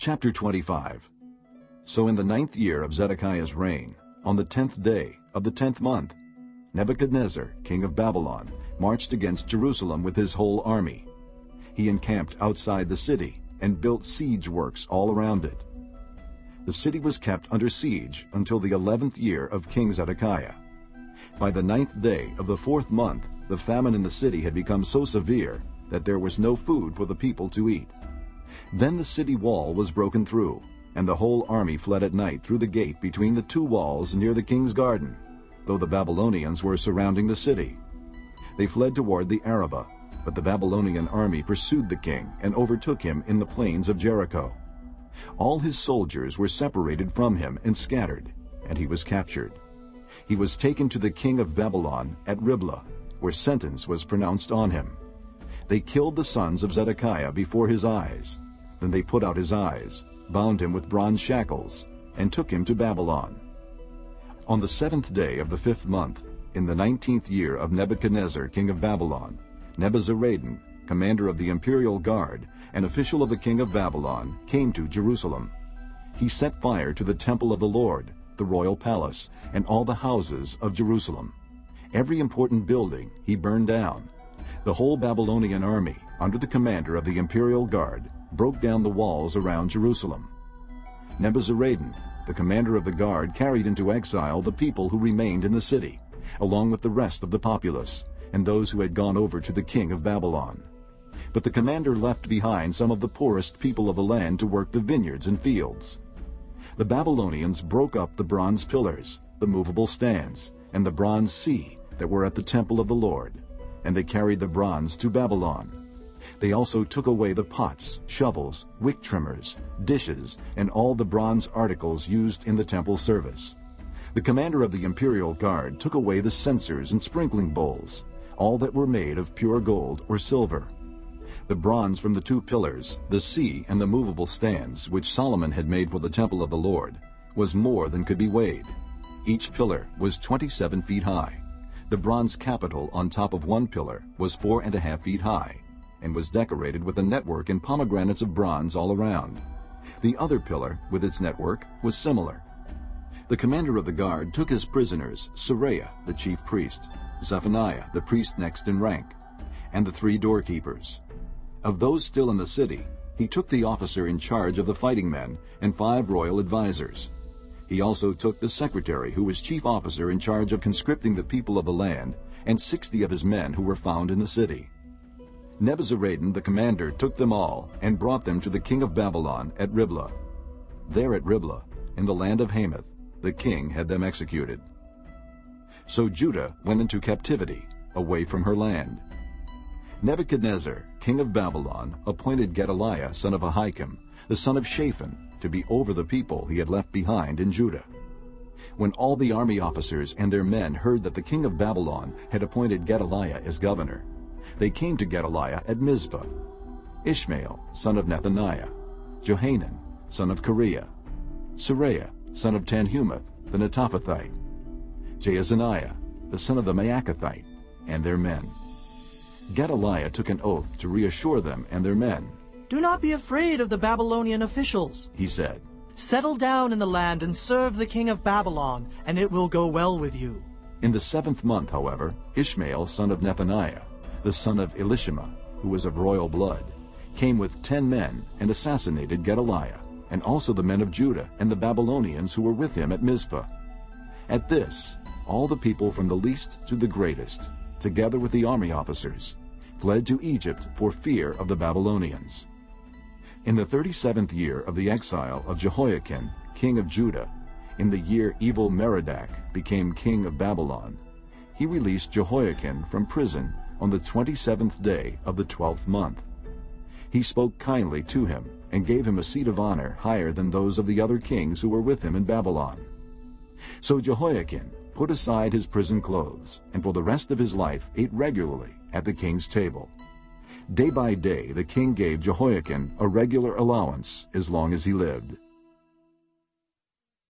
Chapter 25 So in the ninth year of Zedekiah's reign, on the tenth day of the tenth month, Nebuchadnezzar, king of Babylon, marched against Jerusalem with his whole army. He encamped outside the city and built siege works all around it. The city was kept under siege until the eleventh year of King Zedekiah. By the ninth day of the fourth month, the famine in the city had become so severe that there was no food for the people to eat. Then the city wall was broken through, and the whole army fled at night through the gate between the two walls near the king's garden, though the Babylonians were surrounding the city. They fled toward the Arabah, but the Babylonian army pursued the king and overtook him in the plains of Jericho. All his soldiers were separated from him and scattered, and he was captured. He was taken to the king of Babylon at Riblah, where sentence was pronounced on him. They killed the sons of Zedekiah before his eyes. Then they put out his eyes, bound him with bronze shackles, and took him to Babylon. On the seventh day of the fifth month, in the nineteenth year of Nebuchadnezzar king of Babylon, Nebuzaradan, commander of the imperial guard, an official of the king of Babylon, came to Jerusalem. He set fire to the temple of the Lord, the royal palace, and all the houses of Jerusalem. Every important building he burned down. The whole Babylonian army, under the commander of the imperial guard, broke down the walls around Jerusalem. Nebuzaradan, the commander of the guard, carried into exile the people who remained in the city, along with the rest of the populace, and those who had gone over to the king of Babylon. But the commander left behind some of the poorest people of the land to work the vineyards and fields. The Babylonians broke up the bronze pillars, the movable stands, and the bronze sea that were at the temple of the Lord, and they carried the bronze to Babylon. They also took away the pots, shovels, wick trimmers, dishes, and all the bronze articles used in the temple service. The commander of the imperial guard took away the censers and sprinkling bowls, all that were made of pure gold or silver. The bronze from the two pillars, the sea, and the movable stands, which Solomon had made for the temple of the Lord, was more than could be weighed. Each pillar was 27 feet high. The bronze capital on top of one pillar was four and a half feet high, and was decorated with a network and pomegranates of bronze all around. The other pillar, with its network, was similar. The commander of the guard took as prisoners Seraiah, the chief priest, Zephaniah, the priest next in rank, and the three doorkeepers. Of those still in the city, he took the officer in charge of the fighting men and five royal advisers. He also took the secretary, who was chief officer in charge of conscripting the people of the land, and sixty of his men who were found in the city. Nebuzaradan the commander took them all and brought them to the king of Babylon at Riblah. There at Riblah, in the land of Hamath, the king had them executed. So Judah went into captivity, away from her land. Nebuchadnezzar, king of Babylon, appointed Gedaliah son of Ahikam, the son of Shaphan, to be over the people he had left behind in Judah. When all the army officers and their men heard that the king of Babylon had appointed Gedaliah as governor, they came to Gedaliah at Mizpah. Ishmael, son of Nethaniah, Johanan, son of Kareah, Seraiah, son of Tanhumeth, the Netophathite, Jaazaniah, the son of the Maacathite, and their men. Gedaliah took an oath to reassure them and their men. Do not be afraid of the Babylonian officials, he said. Settle down in the land and serve the king of Babylon, and it will go well with you. In the seventh month, however, Ishmael, son of Nethaniah, the son of Elishama, who was of royal blood, came with ten men and assassinated Gedaliah, and also the men of Judah and the Babylonians who were with him at Mizpah. At this, all the people from the least to the greatest, together with the army officers, fled to Egypt for fear of the Babylonians. In the thirty-seventh year of the exile of Jehoiachin, king of Judah, in the year Evil Merodach became king of Babylon, he released Jehoiachin from prison on the twenty-seventh day of the twelfth month. He spoke kindly to him and gave him a seat of honor higher than those of the other kings who were with him in Babylon. So Jehoiachin put aside his prison clothes, and for the rest of his life ate regularly at the king's table. Day by day the king gave Jehoiachin a regular allowance as long as he lived.